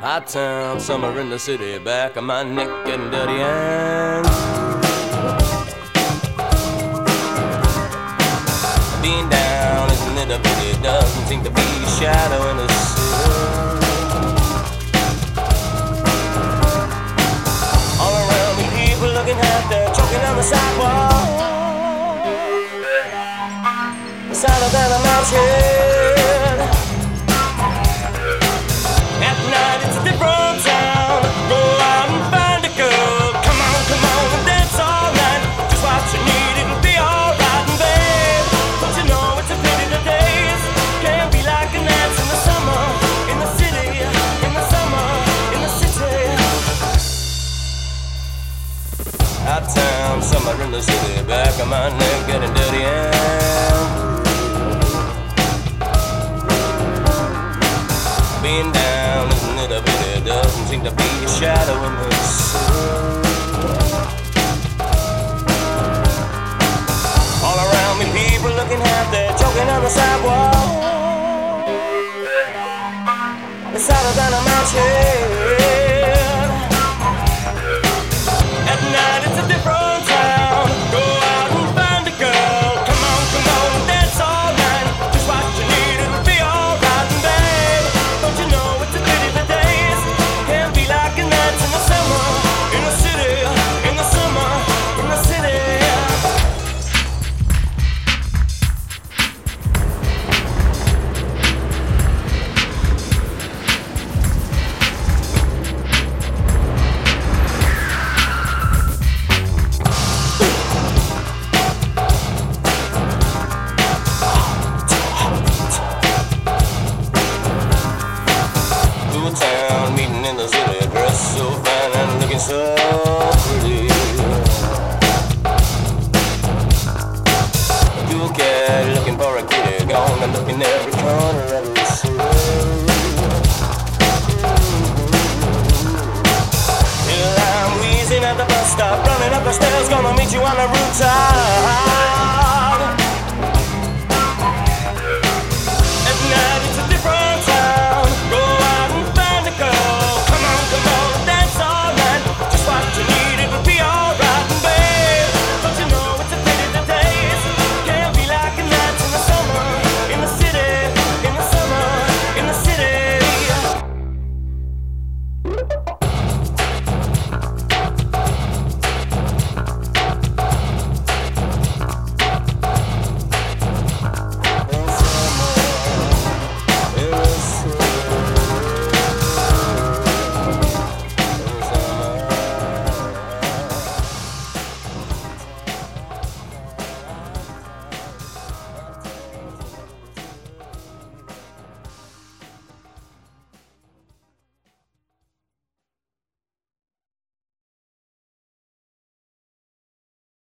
Hot town, summer in the city, back of my neck and dirty hands. Being down, isn't it a pity? Doesn't seem to be a shadow in the sun. All around me, people looking half there, choking on the sidewalk. The sound of that mountain. Out town, summer in the city, back of my neck getting dirty and being down isn't it a pity? Doesn't seem to be a shadow in the sun. All around me, people looking half dead, choking on the sidewalk. The side of a mountain. So pretty. Cool cat looking for a kitty, gone and looking every corner of the. Till I'm wheezing at the bus stop, running up the stairs, gonna meet you on the rooftop.